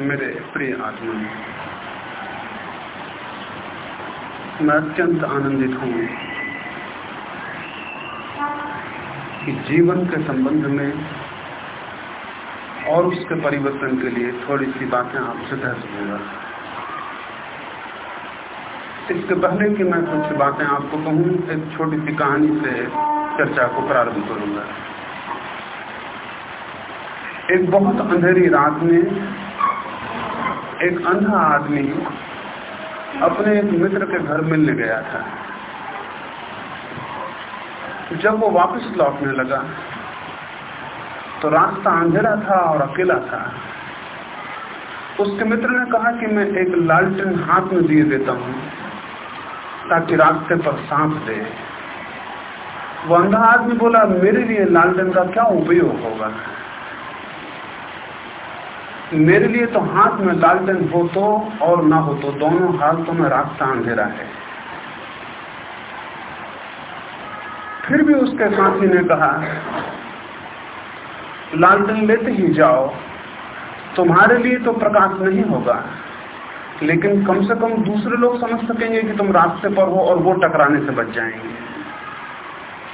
मेरे प्रिय आत्मा। मैं अत्यंत आनंदित हूँ कि जीवन के संबंध में और उसके परिवर्तन के लिए थोड़ी सी बातें आपसे कह सकूँगा इसके पहले कि मैं कुछ बातें आपको कहूँ, एक छोटी सी कहानी से चर्चा को प्रारंभ करूँगा। एक बहुत अंधेरी रात में एक अंधा आदमी अपने एक मित्र के घर मिलने गया था। जब वो वापस लौटने लगा तो रास्ता अंधेरा था और अकेला था। उसके मित्र ने कहा कि मैं एक लालटेन हाथ में दिए देता हूँ, ताकि रास्ते पर सांप दे। वो अंधा आदमी बोला, मेरे लिए लालटेन का क्या उपयोग होगा? मेरे लिए तो हाथ में लालटेन हो तो और ना हो तो दोनों हाथों में रास्ता अंधेरा है। फिर भी उसके साथी ने कहा, लालटेन लेते ही जाओ, तुम्हारे लिए तो प्रकाश नहीं होगा, लेकिन कम से कम दूसरे लोग समझ सकेंगे कि तुम रास्ते पर हो और वो टकराने से बच जाएँगे।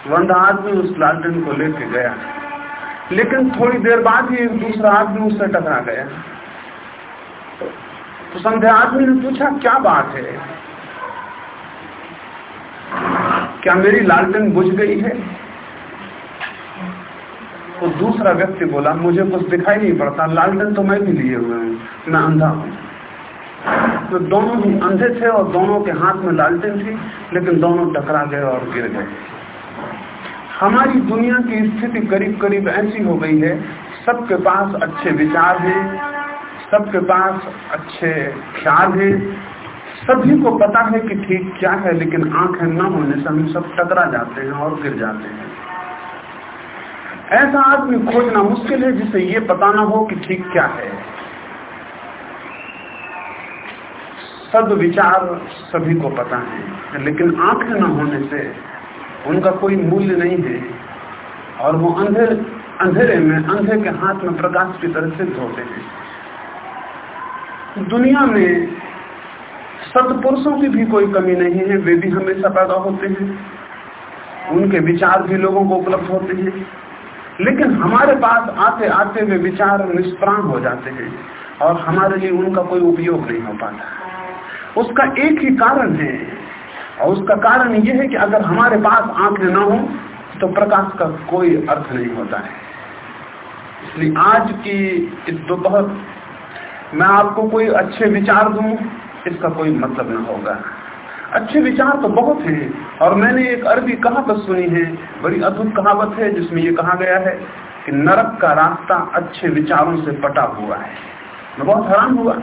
वंद आदमी उस लालटेन को लेके गया। लेकिन थोड़ी देर बाद ही एक दूसरा आदमी उससे टकरा गया। तो संध्या आदमी ने पूछा, क्या बात है? क्या मेरी लालटेन बुझ गई है? तो दूसरा व्यक्ति बोला, मुझे कुछ दिखाई नहीं पड़ता, लालटेन तो मैं भी लिए हुए हूँ, मैं अंधा हूँ। तो दोनों ही अंधे थे और दोनों के हाथ में लालटेन थी, लेकिन दोनों टकरा गए और गिर गए। हमारी दुनिया की स्थिति करीब करीब ऐसी हो गई है, सबके पास अच्छे विचार हैं, सबके पास अच्छे ख्याल हैं, सभी को पता है कि ठीक क्या है, लेकिन आँखें न होने से हम सब टकरा जाते हैं और गिर जाते हैं। ऐसा आदमी खोजना मुश्किल है जिसे ये पता ना हो कि ठीक क्या है। सब विचार सभी को पता है, लेकिन आँखें न होने से उनका कोई मूल्य नहीं है। और वो अंधेर, अंधेरे में, अंधे के हाथ में प्रकाश की तरह सिद्ध होते हैं। दुनिया में सतपुरुषों की भी कोई कमी नहीं है, वे भी हमेशा पैदा होते हैं। उनके विचार भी लोगों को उपलब्ध होते हैं। लेकिन हमारे पास आते आते वे विचार निष्प्राण हो जाते हैं और हमारे लिए उनका कोई उपयोग नहीं हो पाता। उसका एक ही कारण है और उसका कारण यह है कि अगर हमारे पास आँखें ना हो तो प्रकाश का कोई अर्थ नहीं होता है। इसलिए आज की इस दोपहर मैं आपको कोई अच्छे विचार दूँ, इसका कोई मतलब ना होगा। अच्छे विचार तो बहुत हैं, और मैंने एक अरबी कहावत सुनी है, बड़ी अद्भुत कहावत है, जिसमें ये कहा गया है कि नरक का रास्ता अच्छे विचारों से पटा हुआ है। मैं बहुत हैरान हुआ।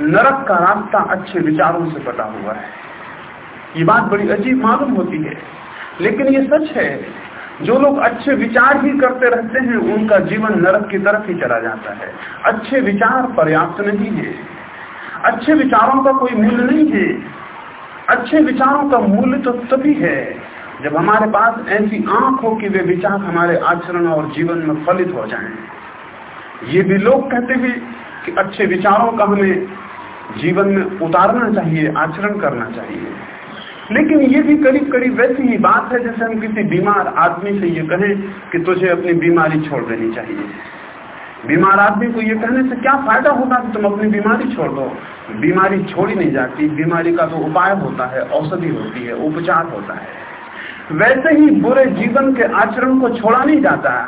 नरक का रास्ता अच्छे विचारों से पटा हुआ है। ये बात बड़ी अजीब मालूम होती है। लेकिन ये सच है, जो लोग अच्छे विचार ही करते रहते हैं, उनका जीवन नरक की तरफ़ ही चला जाता है। अच्छे विचार पर्याप्त नहीं है। अच्छे विचारों का कोई मूल्य नहीं है। अच्छे विचारों का मूल्य तो तभी है, जब हमारे पास ऐसी आँख हो कि वे विचार हमारे आचरण और जीवन में फलित हो जाएँ। ये भी लोग कहते हैं कि अच्छे विचारों का हमें जीवन में उतारना चाहिए, आचरण करना चाहिए। लेकिन ये भी करीब करीब वैसी ही बात है जैसे हम किसी बीमार आदमी से ये कहें कि तुझे अपनी बीमारी छोड़ देनी चाहिए। बीमार आदमी को ये कहने से क्या फ़ायदा होगा कि तुम अपनी बीमारी छोड़ दो? बीमारी छोड़ी नहीं जाती, बीमारी का तो उपाय होता है, औषधि होती है, उपचार होता है। वैसे ही बुरे जीवन के आचरण को छोड़ा नहीं जाता है,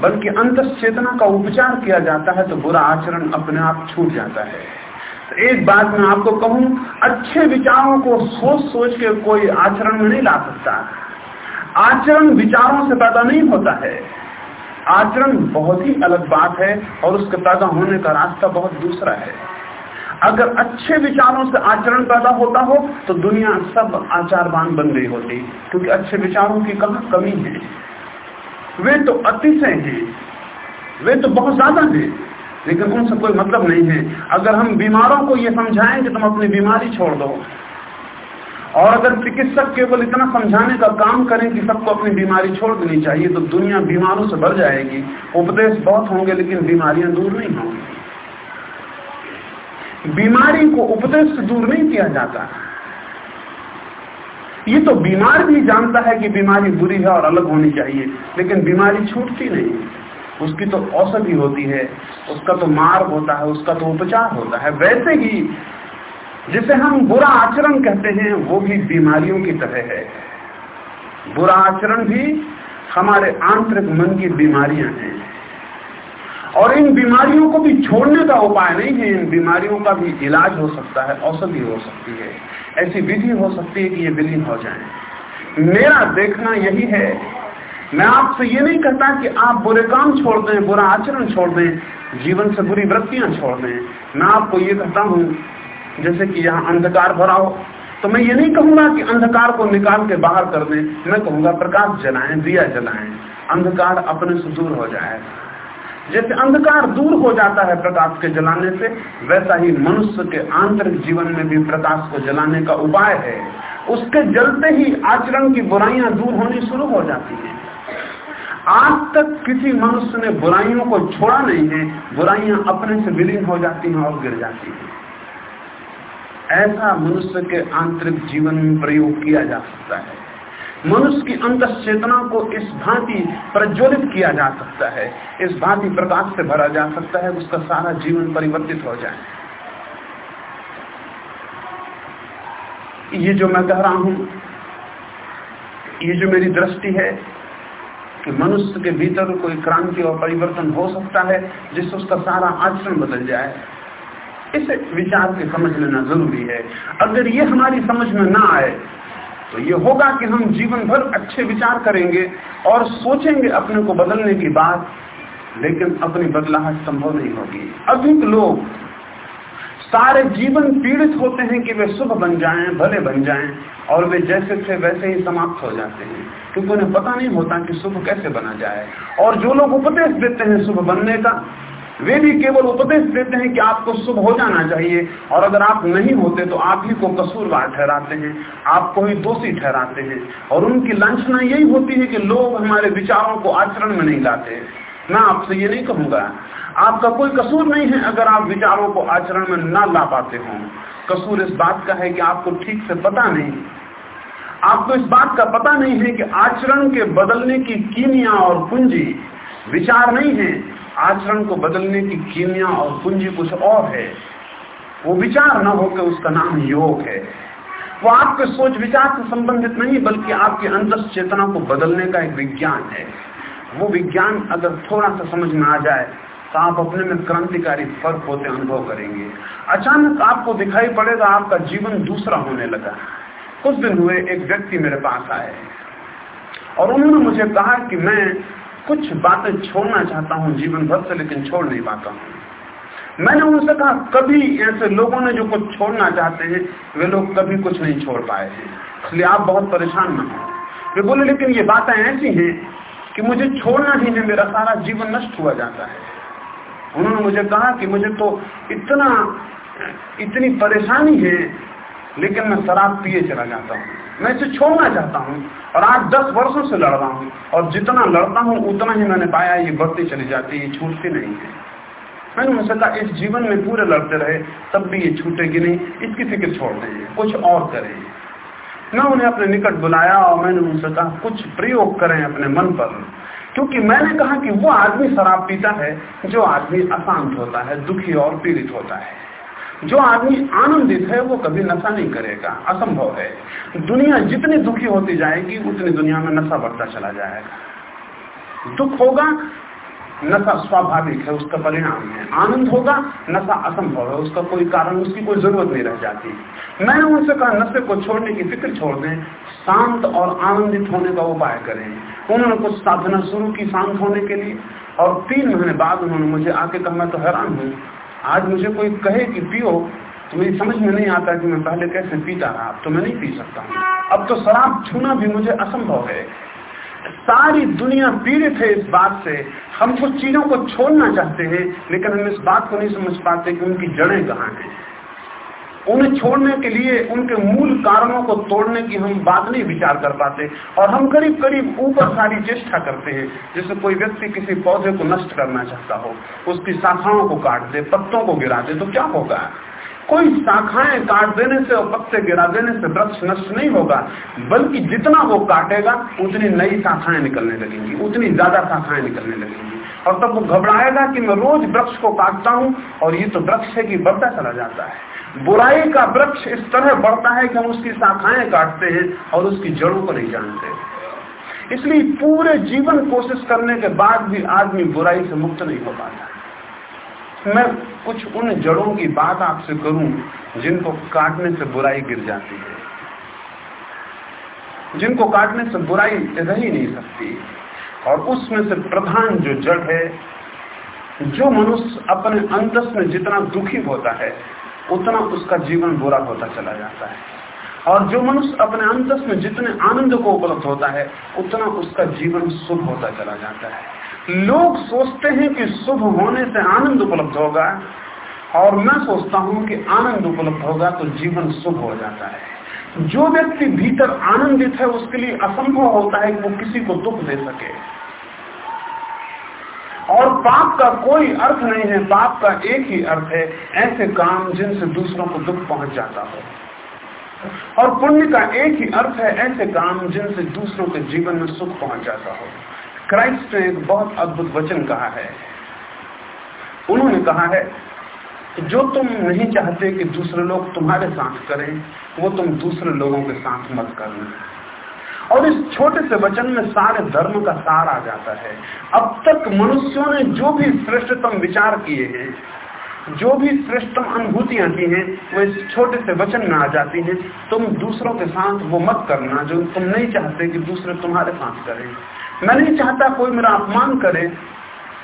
बल्कि अंत चेतना का उपचार किया जाता है तो बुरा आचरण अपने आप छूट जाता है। एक बात मैं आपको कहूँ, अच्छे विचारों को सोच सोच के कोई आचरण में नहीं ला सकता। आचरण विचारों से पैदा नहीं होता है। आचरण बहुत ही अलग बात है और उसके पैदा होने का रास्ता बहुत दूसरा है। अगर अच्छे विचारों से आचरण पैदा होता हो तो दुनिया सब आचारवान बन गई होती, क्योंकि अच्छे विचारों की कहा कमी है? वे तो अतिशय हैं। वे तो बहुत ज़्यादा हैं। लेकिन उनसे कोई मतलब नहीं है। अगर हम बीमारों को ये समझाएँ कि तुम अपनी बीमारी छोड़ दो। और अगर चिकित्सक केवल इतना समझाने का काम करें कि सबको अपनी बीमारी छोड़ देनी चाहिए तो दुनिया बीमारों से भर जाएगी। उपदेश बहुत होंगे, लेकिन बीमारियाँ दूर नहीं होंगी। बीमारी को उपदेश से दूर नहीं किया जाता। ये तो बीमार भी जानता है कि बीमारी बुरी है और अलग होनी चाहिए, लेकिन बीमारी छूटती नहीं। उसकी तो औषधि होती है, उसका तो मार्ग होता है, उसका तो उपचार होता है। वैसे ही जिसे हम बुरा आचरण कहते हैं, वो भी बीमारियों की तरह है। बुरा आचरण भी हमारे आंतरिक मन की बीमारियाँ हैं। और इन बीमारियों को भी छोड़ने का उपाय नहीं है, इन बीमारियों का भी इलाज हो सकता है, औषधि हो सकती है। ऐसी विधि हो सकती है कि ये विलीन हो जाए। मेरा देखना यही है मैं आपसे ये नहीं कहता कि आप बुरे काम छोड़ दें, बुरा आचरण छोड़ दें, जीवन से बुरी वृत्तियाँ छोड़ दें। मैं आपको ये कहता हूँ, जैसे कि यहाँ अंधकार भरा हो तो मैं ये नहीं कहूँगा कि अंधकार को निकाल के बाहर कर दें। मैं कहूँगा, प्रकाश जलाएँ, दिया जलाएँ। अंधकार अपने से दूर हो जाएगा जैसे अंधकार दूर हो जाता है प्रकाश के जलाने से, वैसा ही मनुष्य के आंतरिक जीवन में भी प्रकाश को जलाने का उपाय है। उसके जलते ही आचरण की बुराइयाँ दूर होनी शुरू हो जाती है। आज तक किसी मनुष्य ने बुराइयों को छोड़ा नहीं है, बुराइयाँ अपने से विलीन हो जाती हैं और गिर जाती हैं। ऐसा मनुष्य के आंतरिक जीवन में प्रयोग किया जा सकता है। मनुष्य की अंत चेतना को इस भांति प्रज्वलित किया जा सकता है। इस भांति प्रकाश से भरा जा सकता है, उसका सारा जीवन परिवर्तित हो जाए। ये जो मैं कह रहा हूँ, ये जो मेरी दृष्टि है कि मनुष्य के भीतर कोई क्रांति और परिवर्तन हो सकता है, जिससे उसका सारा आचरण बदल जाए। इसे विचार के समझ लेना ज़रूरी है। अगर ये हमारी समझ में ना आए तो ये होगा कि हम जीवन भर अच्छे विचार करेंगे और सोचेंगे अपने को बदलने की बात, लेकिन अपनी बदलाहट संभव नहीं होगी। अधिक लोग सारे जीवन पीड़ित होते हैं कि वे शुभ बन जाएँ, भले बन जाएँ, और वे जैसे थे वैसे ही समाप्त हो जाते हैं। क्योंकि उन्हें पता नहीं होता कि शुभ कैसे बना जाए। और जो लोग उपदेश देते हैं शुभ बनने का, वे भी केवल उपदेश देते हैं कि आपको शुभ हो जाना चाहिए। और अगर आप नहीं होते तो आप ही को कसूरवार ठहराते हैं आपको ही दोषी ठहराते हैं। और उनकी लाछना यही होती है कि लोग हमारे विचारों को आचरण में नहीं लाते। मैं आपसे ये नहीं कहूँगा आपका कोई कसूर नहीं है अगर आप विचारों को आचरण में ना ला पाते हो। कसूर इस बात का है कि आपको ठीक से पता नहीं। आपको इस बात का पता नहीं है कि आचरण के बदलने की कीमिया और पूंजी, विचार नहीं है। आचरण को बदलने की कीमिया और पूंजी कुछ और है। वो विचार न होकर उसका नाम योग है। वो आपके सोच विचार से संबंधित नहीं, बल्कि आपके अंतर चेतना को बदलने का एक विज्ञान है। वो विज्ञान अगर थोड़ा सा समझ में आ जाए तो आप अपने में क्रांतिकारी फ़र्क होते अनुभव करेंगे। अचानक आपको दिखाई पड़ेगा, आपका जीवन दूसरा होने लगा। कुछ दिन हुए, एक व्यक्ति मेरे पास आए। और उन्होंने मुझे कहा कि मैं कुछ बातें छोड़ना चाहता हूँ, जीवन भर से, लेकिन छोड़ नहीं पाता हूँ। मैंने उनसे कहा, कभी ऐसे लोगों ने जो कुछ छोड़ना चाहते हैं, वे लोग कभी कुछ नहीं छोड़ पाए हैं। इसलिए आप बहुत परेशान न हो। वे बोले, लेकिन ये बातें ऐसी हैं कि मुझे छोड़ना ही नहीं, मेरा सारा जीवन नष्ट हुआ जाता है। उन्होंने मुझे कहा कि मुझे तो इतना, इतनी परेशानी है, लेकिन मैं शराब पिए चला जाता हूँ। मैं इसे छोड़ना चाहता हूँ और आज दस वर्षों से लड़ रहा हूँ और जितना लड़ता हूँ, उतना ही मैंने पाया ये बढ़ती चली जाती है, ये छूटती नहीं है। मैंने उनसे कहा, इस जीवन में पूरे लड़ते रहे, तब भी ये छूटेगी नहीं, इसकी फ़िक्र छोड़ दें कुछ और करें। मैं उन्हें अपने निकट बुलाया और मैंने उनसे कहा, कुछ प्रयोग करें अपने मन पर। क्योंकि मैंने कहा कि वो आदमी शराब पीता है, जो आदमी अशांत होता है, दुखी और पीड़ित होता है। जो आदमी आनंदित है, वो कभी नशा नहीं करेगा, असंभव है। दुनिया जितनी दुखी होती जाएगी, उतनी दुनिया में नशा बढ़ता चला जाएगा। दुख होगा, नशा स्वाभाविक है, उसका परिणाम है। आनंद होगा, नशा असंभव है, उसका कोई कारण, उसकी कोई ज़रूरत नहीं रह जाती। मैंने उनसे कहा, नशे को छोड़ने की फ़िक्र छोड़ दें शांत और आनंदित होने का उपाय करें। उन्होंने कुछ साधना शुरू की शांत होने के लिए, और तीन महीने बाद उन्होंने मुझे आके कहा, मैं तो हैरान हूँ। आज मुझे कोई कहे कि, पियो तो मेरी समझ में नहीं आता कि मैं पहले कैसे पीता रहा, अब तो मैं नहीं पी सकता हूँ। अब तो शराब छूना भी मुझे असंभव है। सारी दुनिया पीड़ित है इस बात से। हम कुछ चीज़ों को छोड़ना चाहते हैं, लेकिन हम इस बात को नहीं समझ पाते कि उनकी जड़ें कहाँ हैं। उन्हें छोड़ने के लिए उनके मूल कारणों को तोड़ने की हम बात नहीं विचार कर पाते और हम करीब करीब ऊपर सारी चेष्टा करते हैं जैसे कोई व्यक्ति किसी पौधे को नष्ट करना चाहता हो, उसकी शाखाओं को काट दे, पत्तों को गिरा दे तो क्या होगा? कोई शाखाएँ काट देने से और पत्ते गिरा देने से वृक्ष नष्ट नहीं होगा, बल्कि जितना वो काटेगा, उतनी नई शाखाएँ निकलने लगेंगी, उतनी ज़्यादा शाखाएँ निकलने लगेंगी। और तब वो घबराएगा कि मैं रोज वृक्ष को काटता हूँ और ये तो वृक्ष है कि बढ़ता चला जाता है। बुराई का वृक्ष इस तरह बढ़ता है कि हम उसकी शाखाएँ काटते हैं और उसकी जड़ों को नहीं जानते। इसलिए पूरे जीवन कोशिश करने के बाद भी आदमी बुराई से मुक्त नहीं हो पाता मैं कुछ उन जड़ों की बात आपसे करूँ जिनको काटने से बुराई गिर जाती है। जिनको काटने से बुराई रह ही नहीं सकती। और उसमें से प्रधान जो जड़ है, जो मनुष्य अपने अंतस में जितना दुखी होता है उतना उसका जीवन बुरा होता चला जाता है। और जो मनुष्य अपने अंतस में जितने आनंद को उपलब्ध होता है, उतना उसका जीवन शुभ होता चला जाता है। लोग सोचते हैं कि शुभ होने से आनंद उपलब्ध होगा, और मैं सोचता हूँ कि आनंद उपलब्ध होगा तो जीवन शुभ हो जाता है। जो व्यक्ति भीतर आनंदित है, उसके लिए असंभव होता है कि वो किसी को दुख दे सके। और पाप का कोई अर्थ नहीं है, पाप का एक ही अर्थ है, ऐसे काम जिनसे दूसरों को दुख पहुँच जाता हो। और पुण्य का एक ही अर्थ है, ऐसे काम जिनसे दूसरों के जीवन में सुख पहुँच जाता हो। क्राइस्ट ने एक बहुत अद्भुत वचन कहा है। उन्होंने कहा है, जो तुम नहीं चाहते कि दूसरे लोग तुम्हारे साथ करें, वो तुम दूसरे लोगों के साथ मत करना। और इस छोटे से वचन में सारे धर्म का सार आ जाता है। अब तक मनुष्यों ने जो भी श्रेष्ठतम विचार किए हैं, जो भी श्रेष्ठतम अनुभूतियाँ की हैं, वो इस छोटे से वचन में आ जाती हैं। तुम दूसरों के साथ वो मत करना जो तुम नहीं चाहते कि दूसरे तुम्हारे साथ करें। मैं नहीं चाहता कोई मेरा अपमान करे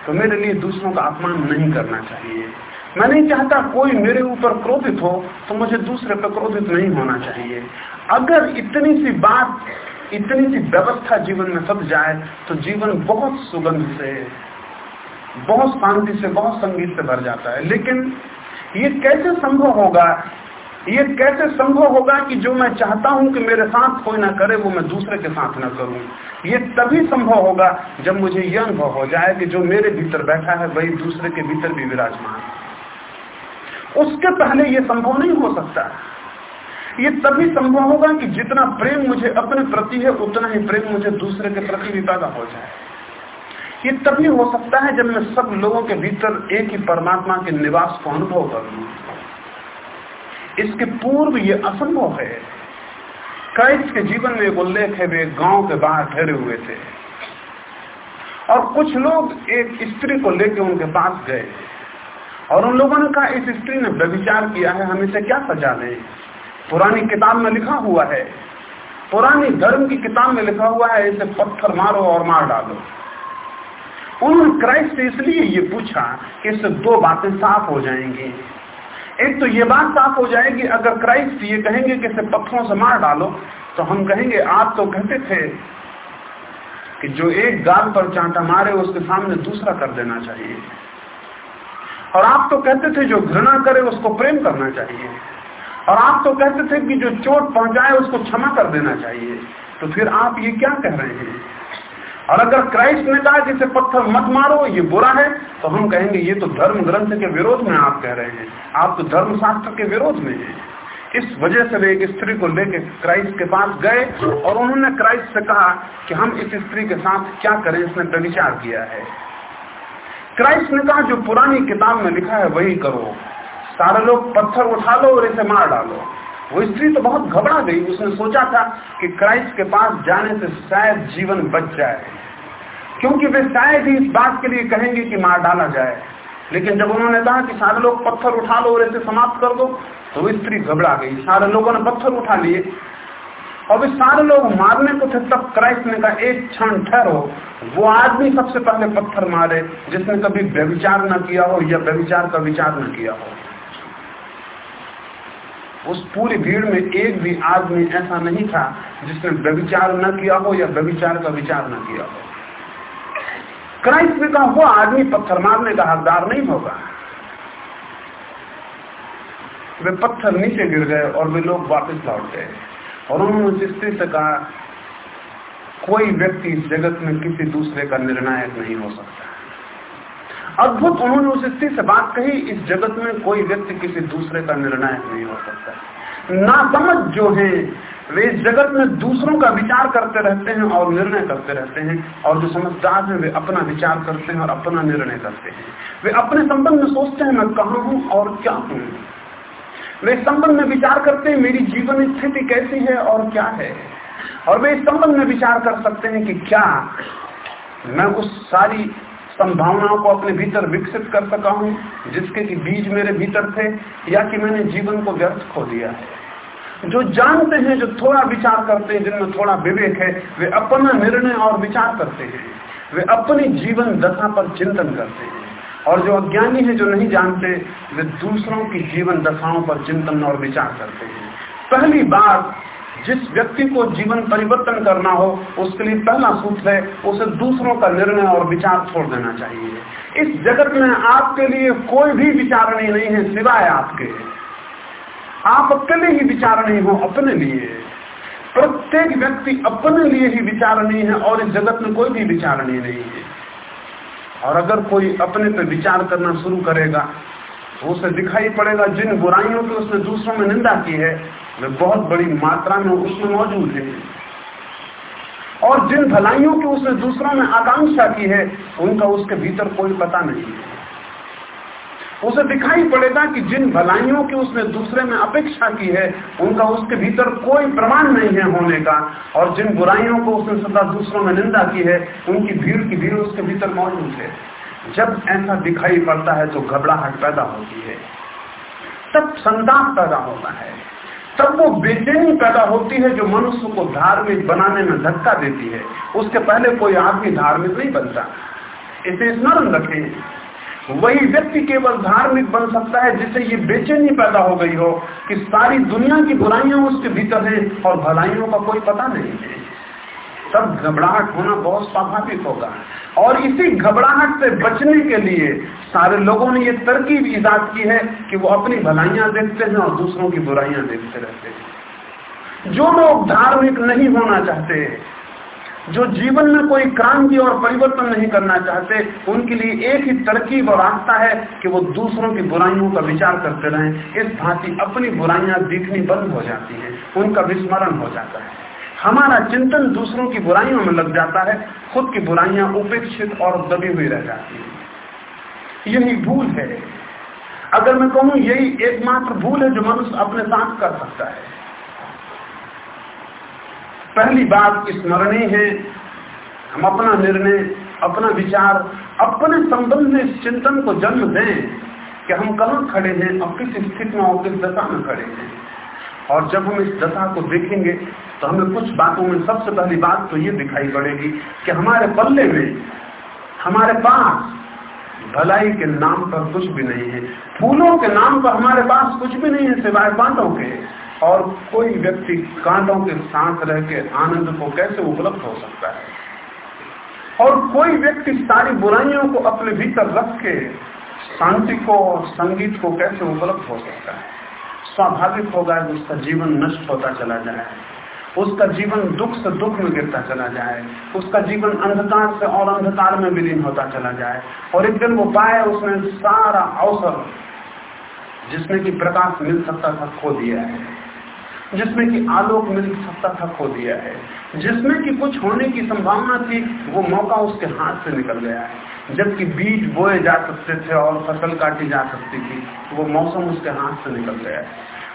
तो मेरे लिए दूसरों का अपमान नहीं करना चाहिए। मैं नहीं चाहता कोई मेरे ऊपर क्रोधित हो तो मुझे दूसरे पर क्रोधित नहीं होना चाहिए। अगर इतनी सी बात इतनी सी व्यवस्था जीवन में सब जाए तो जीवन बहुत सुगंध से, बहुत शांति से, बहुत संगीत से भर जाता है। लेकिन ये कैसे संभव होगा? ये कैसे संभव होगा कि जो मैं चाहता हूँ कि मेरे साथ कोई ना करे, वो मैं दूसरे के साथ ना करूँ? ये तभी संभव होगा जब मुझे यह अनुभव हो जाए कि जो मेरे भीतर बैठा है, वही दूसरे के भीतर भी विराजमान उसके पहले ये संभव नहीं हो सकता। ये तभी संभव होगा कि जितना प्रेम मुझे अपने प्रति है, उतना ही प्रेम मुझे दूसरे के प्रति भी पैदा हो जाए। ये तभी हो सकता है जब मैं सब लोगों के भीतर एक ही परमात्मा के निवास को अनुभव कर। लू इसके पूर्व ये असंभव है। क्राइस्ट के जीवन में एक उल्लेख है, वे गाँव के बाहर ठहरे हुए थे। और कुछ लोग एक स्त्री को लेकर उनके पास गए। और उन लोगों ने कहा, इस स्त्री ने व्यविचार किया है, हम इसे क्या सजा दें? पुरानी किताब में लिखा हुआ है। पुरानी धर्म की किताब में लिखा हुआ है, इसे पत्थर मारो और मार डालो। उन्होंने क्राइस्ट से इसलिए ये पूछा कि इससे दो बातें साफ़ हो जाएँगी। एक तो ये बात साफ़ हो जाएगी, अगर क्राइस्ट ये कहेंगे कि इसे पत्थरों से मार डालो तो हम कहेंगे, आप तो कहते थे कि जो एक गाल पर चांटा मारे, उसके सामने दूसरा कर देना चाहिए। और आप तो कहते थे, जो घृणा करे, उसको प्रेम करना चाहिए। और आप तो कहते थे कि जो चोट पहुँचाए उसको क्षमा कर देना चाहिए। तो फिर आप ये क्या कह रहे हैं? और अगर क्राइस्ट ने कहा इसे पत्थर मत मारो, ये बुरा है तो हम कहेंगे, ये तो धर्म ग्रंथ के विरोध में आप कह रहे हैं। आप तो धर्म शास्त्र के विरोध में हैं। इस वजह से वे एक स्त्री को लेकर क्राइस्ट के पास गए, और उन्होंने क्राइस्ट से कहा कि हम इस स्त्री के साथ क्या करें, इसने प्रविचार किया है। क्राइस्ट ने कहा, जो पुरानी किताब में लिखा है, वही करो। सारे लोग पत्थर उठा लो और इसे मार डालो। वो स्त्री तो बहुत घबरा गई। उसने सोचा था कि क्राइस्ट के पास जाने से शायद जीवन बच जाए। क्योंकि वे शायद ही इस बात के लिए कहेंगे कि मार डाला जाए। लेकिन जब उन्होंने कहा कि सारे लोग पत्थर उठा लो और इसे समाप्त कर दो तो स्त्री घबरा गई। सारे लोगों ने पत्थर उठा लिए। और वे सारे लोग मारने को थे तब क्राइस्ट ने कहा, एक क्षण ठहरो। वो आदमी सबसे पहले पत्थर मारे, जिसने कभी व्यविचार न किया हो या व्यविचार का विचार न किया हो। उस पूरी भीड़ में एक भी आदमी ऐसा नहीं था जिसने व्यविचार न किया हो या व्यविचार का विचार न किया हो। क्राइस्ट ने कहा, वो आदमी पत्थर मारने का हकदार नहीं होगा। वे पत्थर नीचे गिर गए और वे लोग वापस लौट गए। और उन्होंने स्त्री से कहा, कोई व्यक्ति जगत में किसी दूसरे का निर्णायक नहीं हो सकता। अद्भुत उन्होंने उस स्थिति से बात कही, इस जगत में कोई व्यक्ति किसी दूसरे का निर्णायक नहीं हो सकता। ना समझ जो है, वे इस जगत में दूसरों का विचार करते रहते हैं और निर्णय करते रहते हैं, और जो समझदार हैं, वे अपना विचार करते हैं और अपना निर्णय करते हैं। वे अपने संबंध में सोचते हैं, मैं कहा हूँ और क्या हूँ? वे संबंध में विचार करते हैं, मेरी जीवन स्थिति कैसी है और क्या है? और वे इस संबंध में विचार कर सकते हैं कि क्या मैं उस सारी संभावनाओं को अपने भीतर विकसित कर सका हूँ, जिसके कि बीज मेरे भीतर थे, या कि मैंने जीवन को व्यर्थ खो दिया है। जो जानते हैं, जो थोड़ा विचार करते हैं, जिनमें थोड़ा विवेक है, वे अपना निर्णय और विचार करते हैं। वे अपनी जीवन दशा पर चिंतन करते हैं। और जो अज्ञानी है, जो नहीं जानते, वे दूसरों की जीवन दशाओं पर चिंतन और विचार करते हैं। पहली बात जिस व्यक्ति को जीवन परिवर्तन करना हो, उसके लिए पहला सूत्र है, उसे दूसरों का निर्णय और विचार छोड़ देना चाहिए। इस जगत में आपके लिए कोई भी विचारणी नहीं है, सिवाय आपके। आप अकेले ही विचार नहीं हो, अपने लिए। प्रत्येक व्यक्ति अपने लिए ही विचार नहीं है और इस जगत में कोई भी विचार नहीं है। और अगर कोई अपने पे विचार करना शुरू करेगा तो उसे दिखाई पड़ेगा जिन बुराइयों की उसने दूसरों में निंदा की है वे बहुत बड़ी मात्रा में उसमें मौजूद है। और जिन भलाइयों की उसने दूसरों में आकांक्षा की है, उनका उसके भीतर कोई पता नहीं है। उसे दिखाई पड़ेगा कि जिन भलाइयों की उसने दूसरे में अपेक्षा की है, उनका उसके भीतर कोई प्रमाण नहीं है होने का। और जिन बुराइयों को उसने सदा दूसरों में निंदा की है, उनकी भीड़ की भीड़ उसके भीतर मौजूद है। जब ऐसा दिखाई पड़ता है तो घबराहट पैदा होती है। तब संताप पैदा होता है। तब वो बेचैनी पैदा होती है जो मनुष्य को धार्मिक बनाने में धक्का देती है। उसके पहले कोई आदमी धार्मिक नहीं बनता। इसे स्मरण रखें। वही व्यक्ति केवल धार्मिक बन सकता है जिसे ये बेचैनी पैदा हो गई हो कि सारी दुनिया की बुराइयाँ उसके भीतर है और भलाइयों का कोई पता नहीं है। तब घबराहट होना बहुत स्वाभाविक होगा। और इसी घबराहट से बचने के लिए सारे लोगों ने ये तरकीब ईजाद की है कि वो अपनी भलाइयाँ देखते हैं और दूसरों की बुराइयाँ देखते रहते हैं। जो लोग धार्मिक नहीं होना चाहते, जो जीवन में कोई क्रांति और परिवर्तन नहीं करना चाहते, उनके लिए एक ही तरकीब और रास्ता है कि वो दूसरों की बुराइयों का विचार करते रहें। इस भांति अपनी बुराइयाँ दिखनी बंद हो जाती हैं, उनका विस्मरण हो जाता है। हमारा चिंतन दूसरों की बुराइयों में लग जाता है, खुद की बुराइयाँ उपेक्षित और दबी हुई रह जाती है। यही भूल है। अगर मैं कहूँ, यही एकमात्र भूल है जो मनुष्य अपने साथ कर सकता है। पहली बात स्मरणीय है, हम अपना निर्णय, अपना विचार, अपने संबंध में चिंतन को जन्म दें कि हम कहाँ खड़े हैं, और किस स्थिति में और किस दशा में खड़े हैं। और जब हम इस दशा को देखेंगे तो हमें कुछ बातों में सबसे पहली बात तो ये दिखाई पड़ेगी कि हमारे पल्ले में, हमारे पास भलाई के नाम पर कुछ भी नहीं है। फूलों के नाम पर हमारे पास कुछ भी नहीं है सिवाय बातों के। और कोई व्यक्ति कांटों के साथ रह के आनंद को कैसे उपलब्ध हो सकता है? और कोई व्यक्ति सारी बुराइयों को अपने भीतर रख के शांति को और संगीत को कैसे उपलब्ध हो सकता है? स्वाभाविक होगा उसका जीवन नष्ट होता चला जाए। उसका जीवन दुख से दुख में गिरता चला जाए, उसका जीवन अंधकार से और अंधकार में विलीन होता चला जाए, और एक दिन वो पाए उसने सारा अवसर जिसमें कि प्रकाश मिल सकता था खो दिया है, जिसमें कि आलोक मिल सकता था खो दिया है, जिसमें कि कुछ होने की संभावना थी, वो मौका उसके हाथ से निकल गया है। जबकि बीज बोए जा सकते थे और फ़सल काटी जा सकती थी, वो मौसम उसके हाथ से निकल गया है।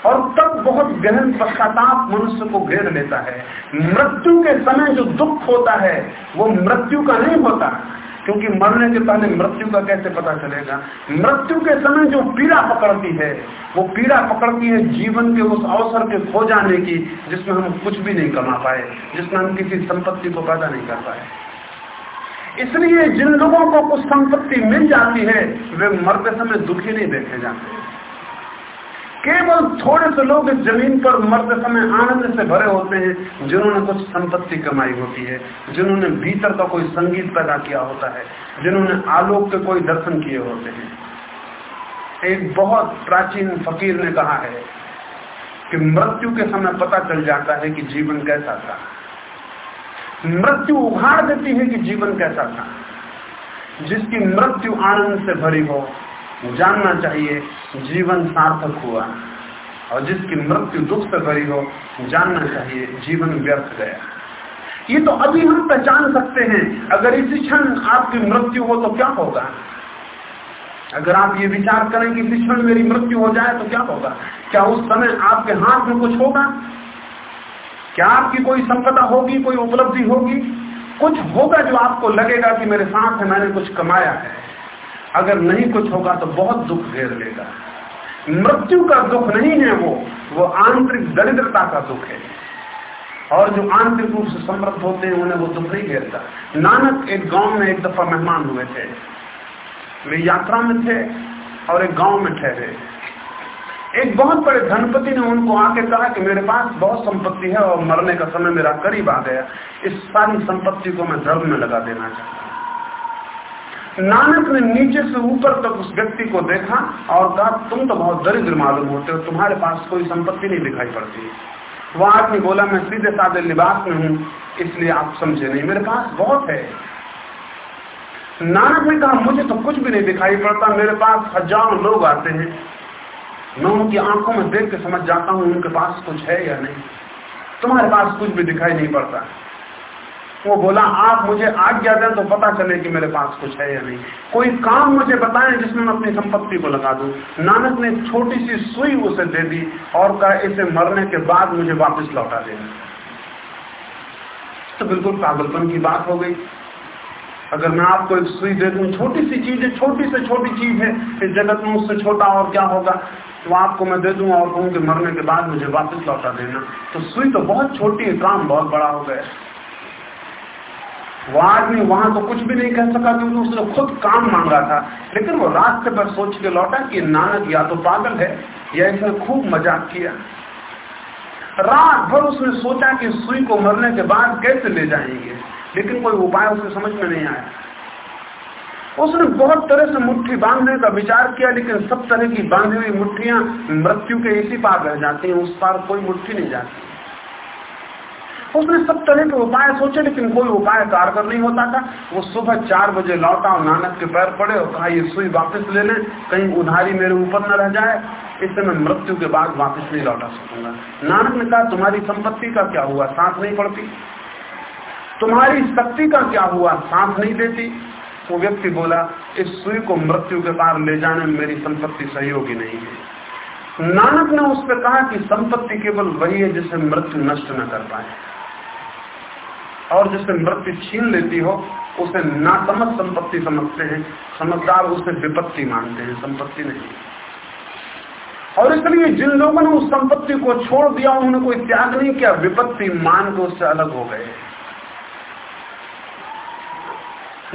और तब बहुत गहन पश्चाताप मनुष्य को घेर लेता है। मृत्यु के समय जो दुख होता है, वो मृत्यु का नहीं होता। क्योंकि मरने के पहले मृत्यु का कैसे पता चलेगा? मृत्यु के समय जो पीड़ा पकड़ती है, वो पीड़ा पकड़ती है जीवन के उस अवसर के खो जाने की, जिसमें हम कुछ भी नहीं कमा पाए, जिसमें हम किसी संपत्ति को पैदा नहीं कर पाए। इसलिए जिन लोगों को कुछ संपत्ति मिल जाती है, वे मरते समय दुखी नहीं देखे जाते। केवल थोड़े से लोग इस ज़मीन पर मरते समय आनंद से भरे होते हैं, जिन्होंने कुछ संपत्ति कमाई होती है, जिन्होंने भीतर का कोई संगीत पैदा किया होता है, जिन्होंने आलोक के कोई दर्शन किए होते हैं। एक बहुत प्राचीन फकीर ने कहा है कि मृत्यु के समय पता चल जाता है कि जीवन कैसा था। मृत्यु उघाड़ देती है कि जीवन कैसा था। जिसकी मृत्यु आनंद से भरी हो जानना चाहिए, जीवन सार्थक हुआ। और जिसकी मृत्यु दुख से भरी हो, जानना चाहिए, जीवन व्यर्थ गया। ये तो अभी हम पहचान सकते हैं। अगर इसी क्षण आपकी मृत्यु हो तो क्या होगा? अगर आप ये विचार करें कि इसी क्षण मेरी मृत्यु हो जाए तो क्या होगा? क्या उस समय आपके हाथ में कुछ होगा? क्या आपकी कोई संपदा होगी, कोई उपलब्धि होगी? कुछ होगा जो आपको लगेगा कि मेरे साथ है, मैंने कुछ कमाया है। अगर नहीं कुछ होगा तो बहुत दुख घेर लेगा। मृत्यु का दुख नहीं है वो वो आंतरिक दरिद्रता का दुख है। और जो आंतरिक रूप से समृद्ध होते हैं, उन्हें वो दुख नहीं घेरता। नानक एक गाँव में एक दफ़ा मेहमान हुए थे। वे यात्रा में थे और एक गाँव में ठहरे। एक बहुत बड़े धनपति ने उनको आके कहा कि मेरे पास बहुत संपत्ति है और मरने का समय मेरा करीब आ गया। इस सारी संपत्ति को मैं धर्म में लगा देना चाहता नानक ने नीचे से ऊपर तक उस व्यक्ति को देखा और कहा, तुम तो बहुत दरिद्र मालूम होते हो, तुम्हारे पास कोई संपत्ति नहीं दिखाई पड़ती। वह आदमी बोला, मैं सीधे साधे लिबास में हूँ, इसलिए आप समझे नहीं, मेरे पास बहुत है। नानक ने कहा, मुझे तो कुछ भी नहीं दिखाई पड़ता, मेरे पास हज़ारों लोग आते हैं। मैं उनकी आँखों में देख के समझ जाता हूँ, उनके पास कुछ है या नहीं। तुम्हारे पास कुछ भी दिखाई नहीं पड़ता। वो बोला, आप मुझे आज्ञा दें तो पता चले कि मेरे पास कुछ है या नहीं। कोई काम मुझे बताएँ जिसमें मैं अपनी संपत्ति को लगा दूँ। नानक ने छोटी सी सुई उसे दे दी और कहा, इसे मरने के बाद मुझे वापस लौटा देना तो बिल्कुल पागलपन की बात हो गई। अगर मैं आपको एक सुई दे दूँ, छोटी सी चीज़ है, छोटी से छोटी चीज़ है, इस जगत में उससे छोटा और क्या होगा? तो आपको मैं दे दूँगा और कहूँ कि मरने के बाद मुझे वापस लौटा देना। तो सुई तो बहुत छोटी है, काम बहुत बड़ा हो गया। वो आदमी वहाँ तो कुछ भी नहीं कह सका क्योंकि उसने खुद काम मांगा था। लेकिन वो रास्ते पर सोच के लौटा कि नानक या तो पागल है, या इसने खूब मज़ाक किया। रात भर उसने सोचा कि सुई को मरने के बाद कैसे ले जाएँगे, लेकिन कोई उपाय उसे समझ में नहीं आया। उसने बहुत तरह से मुट्ठी बांधने का विचार किया, लेकिन सब तरह की बांधी हुई मुट्ठियाँ मृत्यु के इसी पार रह जाती हैं, उस पार कोई मुट्ठी नहीं जाती। उसने सब तरह के उपाय सोचे, लेकिन कोई उपाय कारगर नहीं होता था। वो सुबह चार बजे लौटा और नानक के पैर पड़े और कहा, ये सुई वापस ले ले, कहीं उधारी मेरे ऊपर न रह जाए। इससे मैं मृत्यु के बाद वापस नहीं लौटा सकूँगा। नानक ने कहा, तुम्हारी संपत्ति का क्या हुआ? सांस नहीं पड़ती। तुम्हारी शक्ति का क्या हुआ? सांस नहीं देती। वो व्यक्ति बोला, इस सुई को मृत्यु के पार ले जाने में मेरी संपत्ति सहयोगी नहीं है। नानक ने उस पर कहा कि संपत्ति केवल वही है जिसे मृत्यु नष्ट न कर पाए। और जिसे मृत्यु छीन लेती हो, उसे नासमझ संपत्ति समझते हैं, समझदार उसे विपत्ति मानते हैं, संपत्ति नहीं। और इसलिए जिन लोगों ने उस संपत्ति को छोड़ दिया, उन्होंने कोई त्याग नहीं किया, विपत्ति मान को उससे अलग हो गए।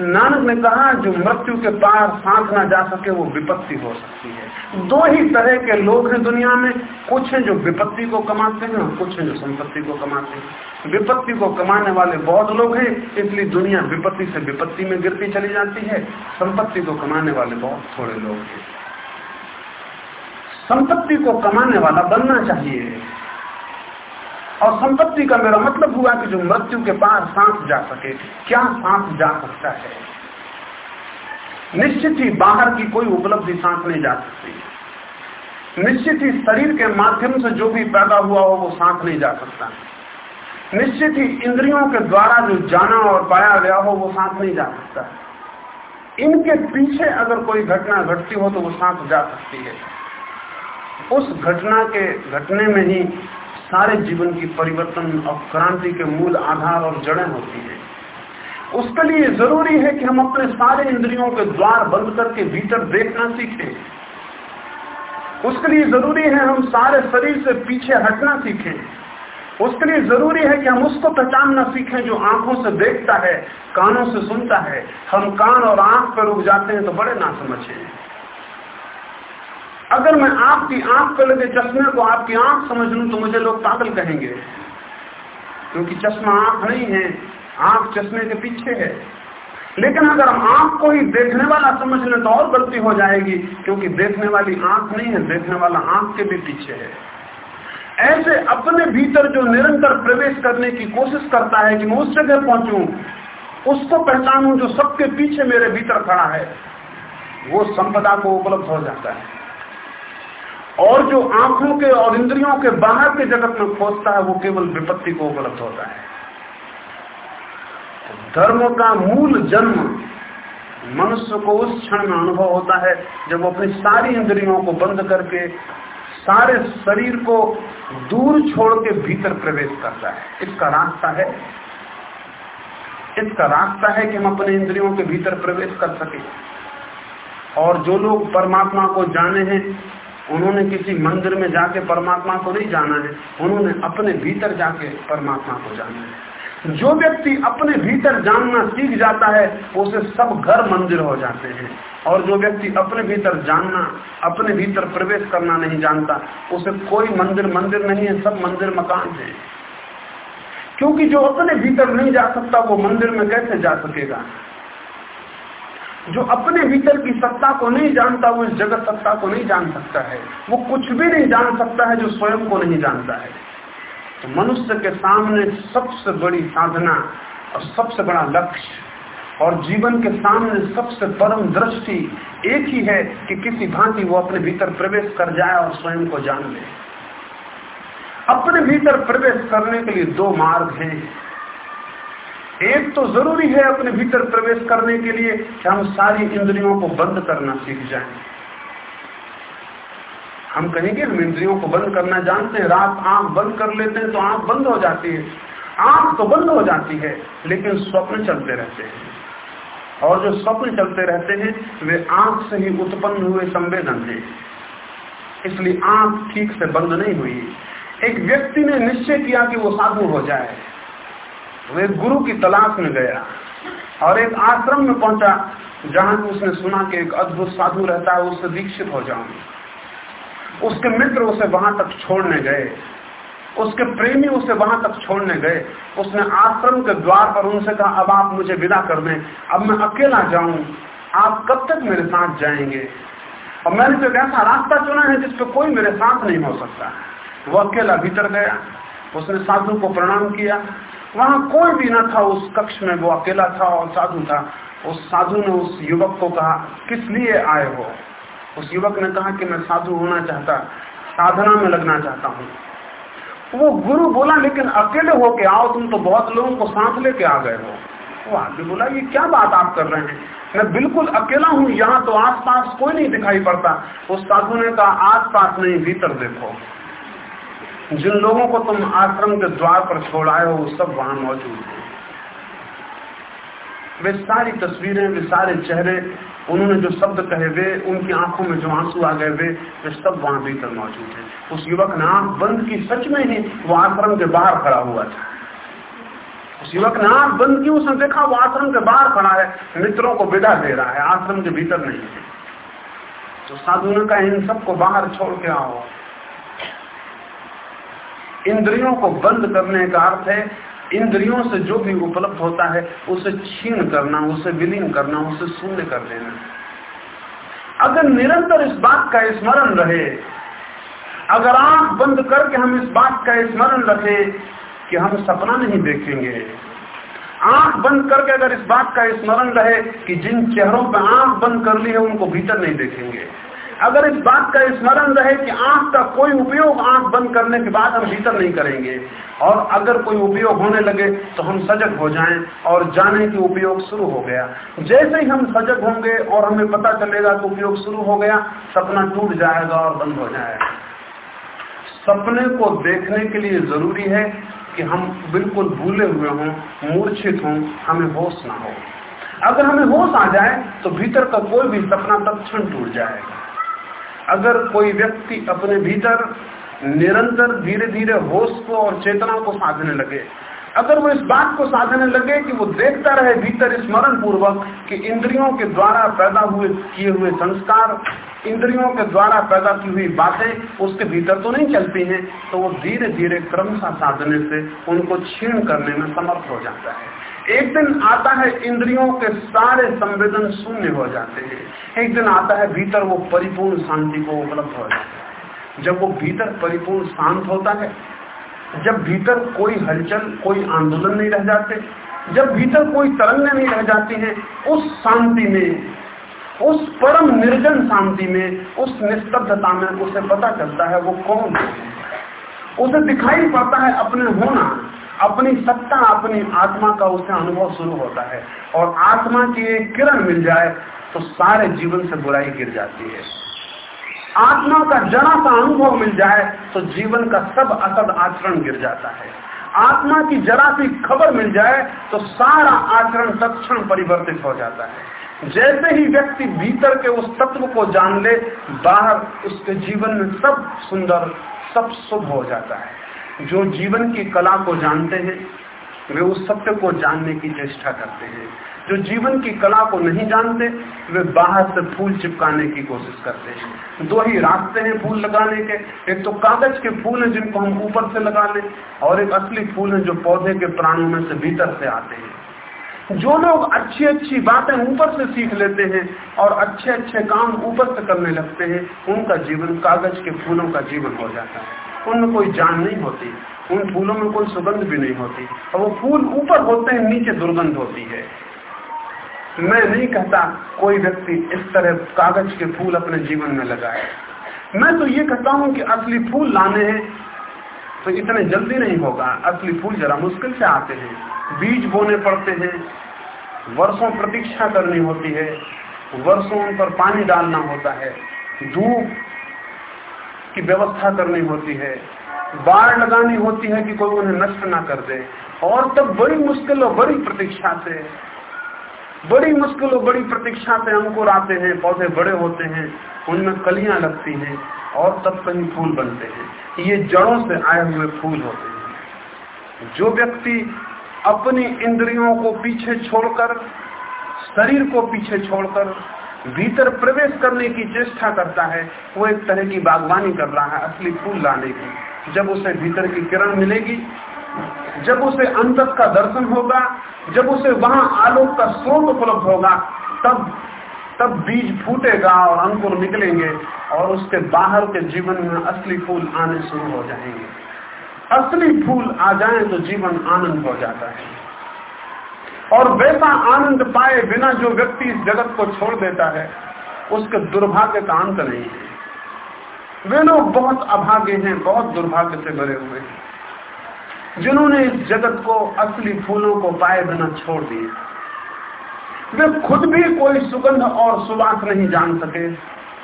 नानक ने कहा, जो मृत्यु के पार सांस ना जा सके, वो विपत्ति हो सकती है। दो ही तरह के लोग हैं दुनिया में। कुछ हैं जो विपत्ति को कमाते हैं और कुछ हैं जो संपत्ति को कमाते हैं। विपत्ति को कमाने वाले बहुत लोग हैं, इसलिए दुनिया विपत्ति से विपत्ति में गिरती चली जाती है। संपत्ति को कमाने वाले बहुत थोड़े लोग हैं। संपत्ति को कमाने वाला बनना चाहिए। और संपत्ति का मेरा मतलब हुआ कि जो मृत्यु के पार सांस जा सके, क्या सांस जा सकता है? निश्चित ही बाहर की कोई उपलब्धि सांस नहीं जा सकती। निश्चित ही शरीर के माध्यम से जो भी पैदा हुआ हो, वो सांस नहीं जा सकता। निश्चित ही इंद्रियों के द्वारा जो जाना और पाया गया हो, वो सांस नहीं जा सकता। इनके पीछे अगर कोई घटना घटती हो तो वो सांस जा सकती है। उस घटना के घटने में ही सारे जीवन की परिवर्तन और क्रांति के मूल आधार और जड़ें होती हैं। उसके लिए ज़रूरी है कि हम अपने सारे इंद्रियों के द्वार बंद करके भीतर देखना सीखें। उसके लिए ज़रूरी है हम सारे शरीर से पीछे हटना सीखें। उसके लिए ज़रूरी है कि हम उसको पहचानना सीखें जो आँखों से देखता है, कानों से सुनता है। हम कान और आँख पर रुक जाते हैं तो बड़े ना समझे। अगर मैं आपकी आँख पे लगे चश्मे को आपकी आँख समझ लू तो मुझे लोग पागल कहेंगे। क्योंकि चश्मा आँख नहीं है, आँख चश्मे के पीछे है। लेकिन अगर हम आँख को ही देखने वाला समझ लें तो और गलती हो जाएगी, क्योंकि देखने वाली आँख नहीं है, देखने वाला आँख के भी पीछे है। ऐसे अपने भीतर जो निरंतर प्रवेश करने की कोशिश करता है कि मैं उस जगह पहुंचू, उसको पहचानू जो सबके पीछे मेरे भीतर खड़ा है, वो संपदा को उपलब्ध हो जाता है। और जो आँखों के और इंद्रियों के बाहर के जगत में खोजता है, वो केवल विपत्ति को उपलब्ध होता है। धर्म का मूल जन्म मनुष्य को उस क्षण में अनुभव होता है, जब वो अपनी सारी इंद्रियों को बंद करके सारे शरीर को दूर छोड़ के भीतर प्रवेश करता है। इसका रास्ता है। इसका रास्ता है कि हम अपने इंद्रियों के भीतर प्रवेश कर सके। और जो लोग परमात्मा को जाने हैं उन्होंने किसी मंदिर में जाके परमात्मा को नहीं जाना है। उन्होंने अपने भीतर जाके परमात्मा को जाना है। जो व्यक्ति अपने भीतर जानना सीख जाता है, उसे सब घर मंदिर हो जाते हैं। और जो व्यक्ति अपने भीतर जानना, अपने भीतर प्रवेश करना नहीं जानता, उसे कोई मंदिर मंदिर नहीं है, सब मंदिर मकान है। क्योंकि जो अपने भीतर नहीं जा सकता, वो मंदिर में कैसे जा सकेगा? जो अपने भीतर की सत्ता को नहीं जानता, वो इस जगत सत्ता को नहीं जान सकता है। वो कुछ भी नहीं जान सकता है जो स्वयं को नहीं जानता है। तो मनुष्य के सामने सबसे बड़ी साधना और सबसे बड़ा लक्ष्य और जीवन के सामने सबसे परम दृष्टि एक ही है कि किसी भांति वो अपने भीतर प्रवेश कर जाए और स्वयं को जान ले। अपने भीतर प्रवेश करने के लिए दो मार्ग हैं। एक तो ज़रूरी है अपने भीतर प्रवेश करने के लिए कि हम सारी इंद्रियों को बंद करना सीख जाएँ। हम कहेंगे, हम इंद्रियों को बंद करना जानते हैं। रात आँख बंद कर लेते हैं तो आँख बंद हो जाती है। आँख तो बंद हो जाती है, लेकिन स्वप्न चलते रहते हैं। और जो स्वप्न चलते रहते हैं, वे आँख से ही उत्पन्न हुए संवेदन है। इसलिए आँख ठीक से बंद नहीं हुई। एक व्यक्ति ने निश्चय किया कि वो साधु हो जाए। वो एक गुरु की तलाश में गया और एक आश्रम में पहुँचा, जहाँ उसने सुना कि एक अद्भुत साधु रहता है, उससे दीक्षित हो जाऊँ। उसके मित्र उसे वहाँ तक छोड़ने गए। उसके प्रेमी उसे वहाँ तक छोड़ने गए। उसने आश्रम के द्वार पर उनसे कहा, अब आप मुझे विदा कर दें। अब मैं अकेला जाऊँ। आप कब तक मेरे साथ जाएँगे? और मैंने तो ऐसा रास्ता चुना है जिसपे कोई मेरे साथ नहीं हो सकता। वो अकेला भीतर गया। उसने साधु को प्रणाम किया। वहाँ कोई भी न था, उस कक्ष में वो अकेला था और साधु था। उस साधु ने उस युवक को कहा, किस लिए आए हो? उस युवक ने कहा कि मैं साधु होना चाहता, साधना में लगना चाहता हूँ। वो गुरु बोला, लेकिन अकेले होके आओ, तुम तो बहुत लोगों को साथ लेके आ गए हो। वो आदमी बोला, ये क्या बात आप कर रहे हैं? मैं बिल्कुल अकेला हूँ, यहाँ तो आसपास कोई नहीं दिखाई पड़ता। उस साधु ने कहा, आसपास नहीं, भीतर देखो। जिन लोगों को तुम आश्रम के द्वार पर छोड़ आए हो सब वहाँ मौजूद है। वे सारी तस्वीरें, वे सारे चेहरे, उन्होंने जो शब्द कहे वे, उनकी आँखों में जो आँसू आ गए वे वे सब वहाँ भीतर मौजूद है। उस युवक ने आँख बंद की, सच में ही वो आश्रम के बाहर खड़ा हुआ था। उस युवक ने आँख बंद की, उसने देखा वो आश्रम के बाहर खड़ा है, मित्रों को विदा दे रहा है, आश्रम के भीतर नहीं है। तो साधु ने कहा इन सबको बाहर छोड़ के आओ। इंद्रियों को बंद करने का अर्थ है, इंद्रियों से जो भी उपलब्ध होता है, उसे छीन करना, उसे विलीन करना, उसे शून्य कर देना। अगर निरंतर इस बात का स्मरण रहे, अगर आँख बंद करके हम इस बात का स्मरण रखे कि हम सपना नहीं देखेंगे, आँख बंद करके अगर इस बात का स्मरण रहे कि जिन चेहरों पर आँख बंद कर ली है, उनको भीतर नहीं देखेंगे। अगर इस बात का स्मरण रहे कि आँख का कोई उपयोग आँख बंद करने के बाद हम भीतर नहीं करेंगे, और अगर कोई उपयोग होने लगे तो हम सजग हो जाएँ और जाने की उपयोग शुरू हो गया। जैसे ही हम सजग होंगे और हमें पता चलेगा कि उपयोग शुरू हो गया, सपना टूट जाएगा और बंद हो जाएगा। सपने को देखने के लिए ज़रूरी है कि हम बिल्कुल भूले हुए हों, मूर्छित हों, हमें होश ना हो। अगर हमें होश आ जाए तो भीतर का कोई भी सपना तत्ण टूट जाएगा। अगर कोई व्यक्ति अपने भीतर निरंतर धीरे धीरे होश को और चेतना को साधने लगे, अगर वो इस बात को साधने लगे कि वो देखता रहे भीतर स्मरण पूर्वक कि इंद्रियों के द्वारा पैदा हुए, किए हुए संस्कार, इंद्रियों के द्वारा पैदा की हुई बातें उसके भीतर तो नहीं चलती हैं तो वो धीरे धीरे क्रमशः साधने से उनको छीण करने में समर्थ हो जाता है। एक दिन आता है, इंद्रियों के सारे संवेदन शून्य हो जाते हैं। एक दिन आता है, भीतर वो परिपूर्ण शांति को उपलब्ध हो जाता है। जब वो भीतर परिपूर्ण शांत होता है, जब भीतर कोई हलचल, कोई आंदोलन नहीं रह जाते, जब भीतर कोई तरंगें नहीं रह जाती हैं, उस शांति में, उस परम निर्जन शांति में, उस निस्तब्धता में उसे पता चलता है वो कौन है। उसे दिखाई पड़ता है अपने होना। अपनी सत्ता, अपनी आत्मा का उसे अनुभव शुरू होता है और आत्मा की एक किरण मिल जाए तो सारे जीवन से बुराई गिर जाती है। आत्मा का जरा सा अनुभव मिल जाए तो जीवन का सब असद आचरण गिर जाता है। आत्मा की जरा सी खबर मिल जाए तो सारा आचरण तत्क्षण परिवर्तित हो जाता है। जैसे ही व्यक्ति भीतर के उस तत्व को जान ले, बाहर उसके जीवन में सब सुंदर, सब शुभ हो जाता है। जो जीवन की कला को जानते हैं, वे उस सत्य को जानने की चेष्टा करते हैं। जो जीवन की कला को नहीं जानते, वे बाहर से फूल चिपकाने की कोशिश करते हैं। दो ही रास्ते हैं फूल लगाने के। एक तो कागज़ के फूल हैं जिनको हम ऊपर से लगा लें, और एक असली फूल है जो पौधे के प्राणों में से भीतर से आते हैं। जो लोग अच्छी अच्छी बातें ऊपर से सीख लेते हैं, और अच्छे अच्छे काम ऊपर से करने लगते हैं, उनका जीवन कागज़ के फूलों का जीवन हो जाता है। उनमें कोई जान नहीं होती, उन फूलों में कोई सुगंध भी नहीं होती, और वो फूल ऊपर होते हैं, नीचे दुर्गंध होती है। मैं नहीं कहता कोई व्यक्ति इस तरह कागज़ के फूल अपने जीवन में लगाए। मैं तो ये कहता हूँ कि असली फूल लाने हैं तो इतने जल्दी नहीं होगा। असली फूल जरा मुश्किल से आते हैं। बीज बोने पड़ते हैं। वर्षों प्रतीक्षा करनी होती है। वर्षों पर पानी डालना होता है। धूप की व्यवस्था करनी होती है, बाढ़ लगानी होती है कि कोई उन्हें नष्ट ना कर दे। और तब बड़ी मुश्किल और बड़ी प्रतीक्षा से, बड़ी मुश्किल और बड़ी प्रतीक्षा से अंकुर आते हैं, पौधे बड़े होते हैं, उनमें कलियाँ लगती हैं और तब कहीं फूल बनते हैं। ये जड़ों से आए हुए फूल होते हैं। जो व्यक्ति अपनी इंद्रियों को पीछे छोड़कर, शरीर को पीछे छोड़कर भीतर प्रवेश करने की चेष्टा करता है, वो एक तरह की बागवानी कर रहा है, असली फूल लाने की। जब उसे भीतर की किरण मिलेगी, जब उसे अंतस का दर्शन होगा, जब उसे वहाँ आलोक का स्रोत उपलब्ध होगा, तब तब बीज फूटेगा और अंकुर निकलेंगे और उसके बाहर के जीवन में असली फूल आने शुरू हो जाएँगे। असली फूल आ जाए तो जीवन आनंद हो जाता है। और वैसा आनंद पाए बिना जो व्यक्ति इस जगत को छोड़ देता है, उसके दुर्भाग्य का अंत नहीं है। वे लोग बहुत अभागे हैं, बहुत दुर्भाग्य से भरे हुए हैं, जिन्होंने इस जगत को, असली फूलों को पाए बिना छोड़ दिया वे खुद भी कोई सुगंध और सुवास नहीं जान सके,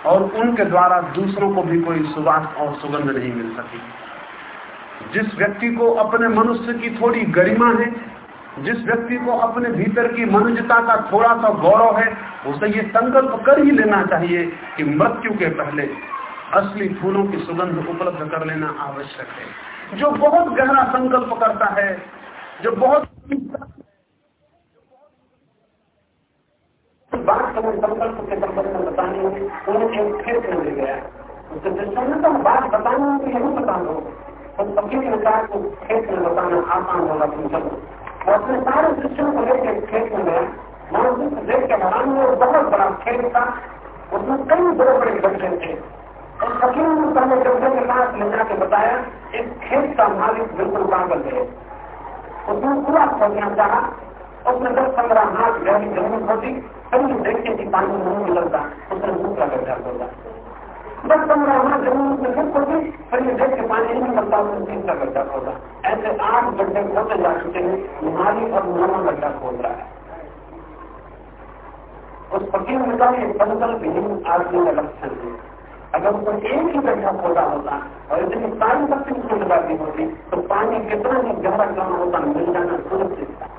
और उनके द्वारा दूसरों को भी कोई सुवास और सुगंध नहीं मिल सकी। जिस व्यक्ति को अपने मनुष्य की थोड़ी गरिमा है जिस व्यक्ति को अपने भीतर की मनुष्यता का थोड़ा सा गौरव है, उसे ये संकल्प कर ही लेना चाहिए कि मृत्यु के पहले असली फूलों की सुगंध उपलब्ध कर लेना आवश्यक है। जो बहुत गहरा संकल्प करता है, जो बहुत बात करें संकल्प के संबंध में बताने उन्हें ले गया। तो बताने तो बताना आसान होगा और अपने सारे शिष्यों को लेकर खेत में गया मैं देख के हैरान में बहुत बड़ा खेत था। उसमें कई बड़े बड़े गड्ढे थे। और फकीर ने पहले गड्ढे के पास ले जाके बताया एक खेत का मालिक बिल्कुल पागल है। उसने पूरा खोजना चाहा। उसने दस पंद्रह हाथ गहरी ज़मीन खोदी। कहीं देखते कि पानी नहीं निकलता उसने दूसरा गड्ढा खोदा। दस पंद्रह हाथ ज़मीन फिर खोदी फिर ये देख के पानी नहीं निकलता उसने तीसरा गड्ढा खोदा ऐसे आठ गड्ढे खोदे जा चुके हैं माली और नौवा गड्ढा खोद रहा है। उस फकीर ने कहा कि पंचल विहीन आदमी का लक्षण है। अगर उसको एक ही गड्ढा खोदा होता और इतनी सारी शक्ति लगाती होती तो पानी कितना ही गहरा कम होता, मिल जाना सुरक्षित था।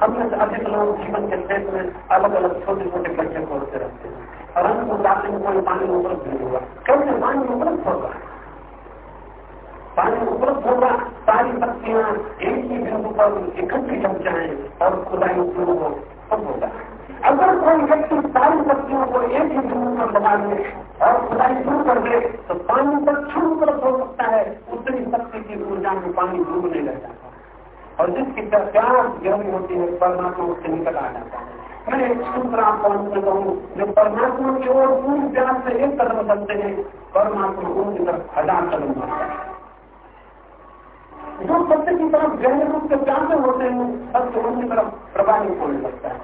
हमने अधिक लोग जीवन के क्षेत्र में अलग अलग छोटे छोटे गड्ढे खोदते रहते हैं। और अंत को में कोई पानी उपलब्ध नहीं हुआ कैसे पानी उपलब्ध होगा। पानी उपलब्ध होगा। सारी शक्तियाँ एक ही बिंदु पर इकट्ठी जम जाए और खुदाई शुरू हो सब होगा। अगर कोई व्यक्ति सारी शक्तियों को एक ही बिंदु पर लगा दे और खुदाई शुरू कर दे तो पानी पर छू उपलब्ध हो सकता है। उतनी शक्ति की ऊर्जा में पानी डूबने लग जाता है। और जिसकी प्यास गहरी होती है, परमात्मा उससे निकल आ जाता है। मैं सूत्र आपको अंत कहूँ जो परमात्मा की ओर पूरी प्यास से एक कदम चलते हैं, परमात्मा उनकी तरफ़ हज़ार कदम बढ़ता है। जो सत्य की तरफ़ गहरे रूप से प्यासे होते हैं, सत्य उनकी तरफ़ प्रवाहित होने लगता है।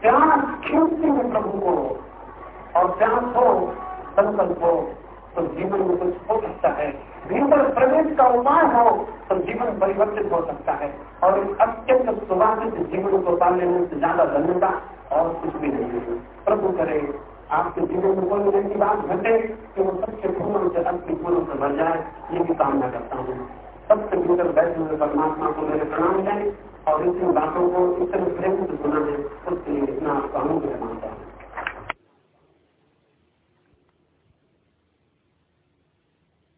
प्यास खींचती है प्रभु को, और प्यास हो, संकल्प हो तो जीवन में कुछ हो सकता है। भीतर प्रवेश का उपाय हो तो जीवन परिवर्तित हो सकता है। और इस अत्यंत सुभाषित जीवन को पा में से ज़्यादा धन्यता और कुछ भी नहीं है। प्रभु करे, आपके जीवन में कोई ऐसी बात घटे कि वो सबके फूलों से अति फूलों से भर जाए, ये भी कामना करता हूँ। सबसे भीतर बैठे हुए परमात्मा को मेरे प्रणाम दें और इतनी बातों को इतने प्रेम से सुना है